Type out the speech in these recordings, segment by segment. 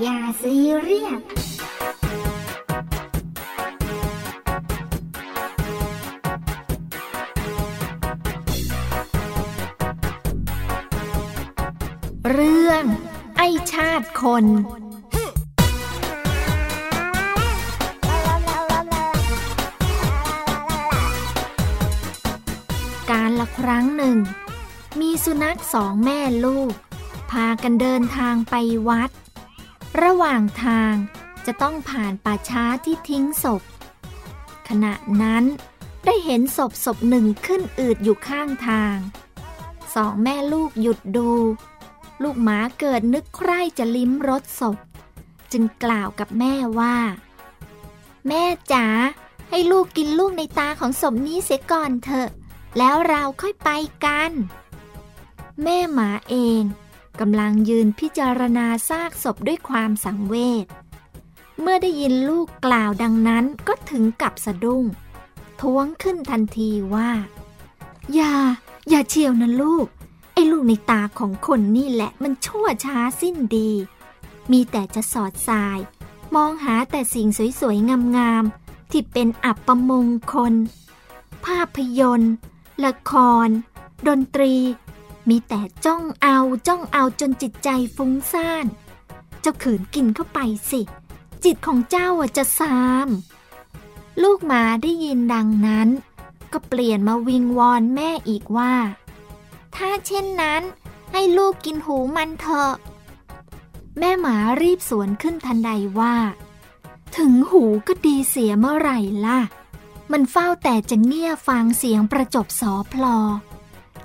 อย่าซีเรียสเรื่องไอชาติคน การละครั้งหนึ่ง มีสุนัขสองแม่ลูก พากันเดินทางไปวัด ระหว่างทางจะต้องผ่านป่าช้าที่ทิ้งศพ ขณะนั้นได้เห็นศพศพหนึ่งขึ้นอืดอยู่ข้างทาง สองแม่ลูกหยุดดู ลูกหมาเกิดนึกใคร่จะลิ้มรสศพ จึงกล่าวกับแม่ว่า แม่จ๋าให้ลูกกินลูกในตาของศพนี้เสียก่อนเถอะ แล้วเราค่อยไปกัน แม่หมาเอง กำลังยืนพิจารณาซากศพด้วยความสังเวช เมื่อได้ยินลูกกล่าวดังนั้นก็ถึงกับสะดุ้ง ท้วงขึ้นทันทีว่า อย่า อย่าเชียวนะลูก ไอ้ลูกในตาของคนนี่แหละมันชั่วช้าสิ้นดี มีแต่จะสอดสาย มองหาแต่สิ่งสวยๆ งามๆ ที่เป็นอับประมงคล ภาพยนตร์ ละคร ดนตรี มีแต่จ้องเอาจ้องเอาจนจิตใจฟุ้งซ่าน เจ้าขืนกินเข้าไปสิ จิตของเจ้าจะซาม ลูกหมาได้ยินดังนั้น ก็เปลี่ยนมาวิงวอนแม่อีกว่า ถ้าเช่นนั้น ให้ลูกกินหูมันเถอะ แม่หมารีบสวนขึ้นทันใดว่า ถึงหูก็ดีเสียเมื่อไหร่ล่ะ มันเฝ้าแต่จะเงี่ยฟังเสียงประจบสอพลอ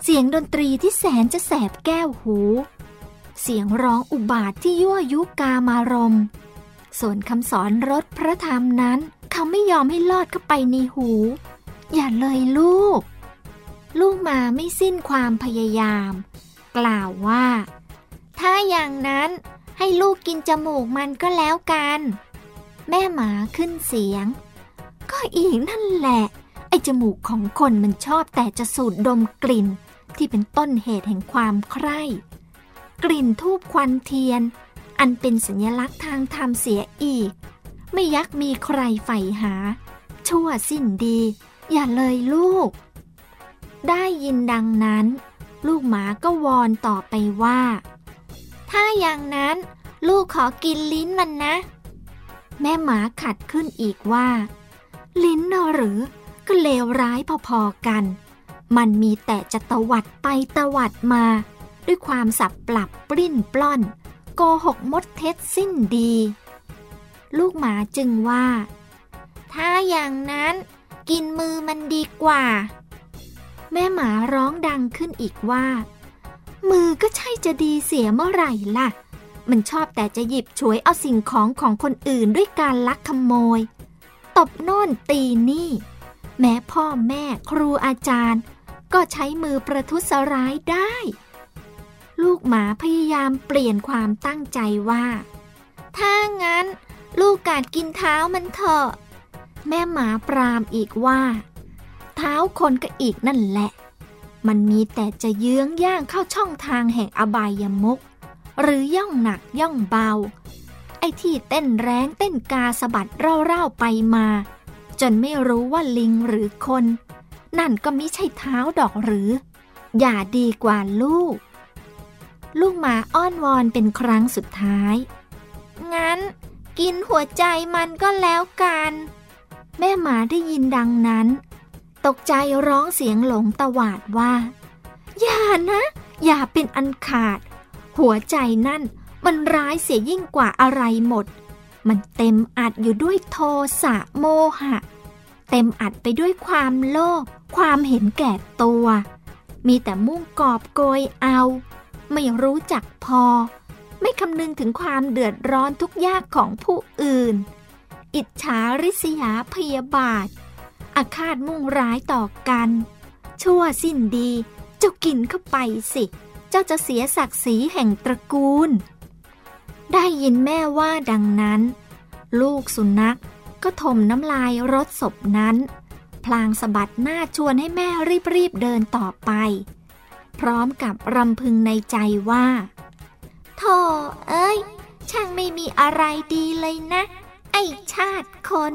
เสียงดนตรีที่แสนจะแสบแก้วหู เสียงร้องอุบาทที่ยั่วยุกามารม ส่วนคำสอนรถพระธรรมนั้น เขาไม่ยอมให้ลอดเข้าไปในหู อย่าเลยลูก ลูกมาไม่สิ้นความพยายาม กล่าวว่า ถ้าอย่างนั้นให้ลูกกินจมูกมันก็แล้วกัน แม่หมาขึ้นเสียง ก็อีกนั่นแหละไอ้จมูกของคนมันชอบแต่จะสูดดมกลิ่น ที่เป็นต้นเหตุแห่งความใคร่ กลิ่นทูบควันเทียน อันเป็นสัญลักษณ์ทางธรรมเสียอีก ไม่ยักมีใครใฝ่หา ชั่วสิ้นดี อย่าเลยลูก ได้ยินดังนั้น ลูกหมาก็วอนต่อไปว่า ถ้าอย่างนั้น ลูกขอกินลิ้นมันนะ แม่หมาขัดขึ้นอีกว่า ลิ้นนอหรือก็เลวร้ายพอๆกัน มันมีแต่จะตวัดไปตวัดมา ด้วยความสับปรับปริ้นปล้อน โกหกมดเท็จสิ้นดี ลูกหมาจึงว่า ถ้าอย่างนั้นกินมือมันดีกว่า แม่หมาร้องดังขึ้นอีกว่า มือก็ใช่จะดีเสียเมื่อไหร่ล่ะ มันชอบแต่จะหยิบฉวยเอาสิ่งของของคนอื่นด้วยการลักขโมย ตบโน่นตีนี่ แม้พ่อแม่ครูอาจารย์ ก็ใช้มือประทุษร้ายได้ ลูกหมาพยายามเปลี่ยนความตั้งใจว่า ถ้างั้น ลูกกาดกินเท้ามันเถอะ แม่หมาปรามอีกว่า เท้าคนก็อีกนั่นแหละ มันมีแต่จะเยื้องย่างเข้าช่องทางแห่งอบายมุก หรือย่องหนักย่องเบา ไอ้ที่เต้นแรงเต้นกาสะบัดเร่าๆไปมา จนไม่รู้ว่าลิงหรือคน นั่นก็ไม่ใช่เท้าดอกหรือ อย่าดีกว่าลูก ลูกหมาอ้อนวอนเป็นครั้งสุดท้าย งั้น กินหัวใจมันก็แล้วกัน แม่หมาได้ยินดังนั้น ตกใจร้องเสียงหลงตวาดว่า อย่านะ อย่าเป็นอันขาด หัวใจนั่นมันร้ายเสียยิ่งกว่าอะไรหมด มันเต็มอัดอยู่ด้วยโทสะโมหะ เต็มอัดไปด้วยความโลภความเห็นแก่ตัว มีแต่มุ่งกอบโกยเอา ไม่รู้จักพอ ไม่คำนึงถึงความเดือดร้อนทุกยากของผู้อื่น อิจฉาริษยาพยาบาท อาฆาตมุ่งร้ายต่อกัน ชั่วสิ้นดี เจ้ากินเข้าไปสิ เจ้าจะเสียศักดิ์ศรีแห่งตระกูล ได้ยินแม่ว่าดังนั้น ลูกสุนัข ก็ถมน้ำลายรถศพนั้น พลางสะบัดหน้าชวนให้แม่รีบๆเดินต่อไป พร้อมกับรำพึงในใจว่าโธ่เอ้ย ช่างไม่มีอะไรดีเลยนะ ไอชาติคน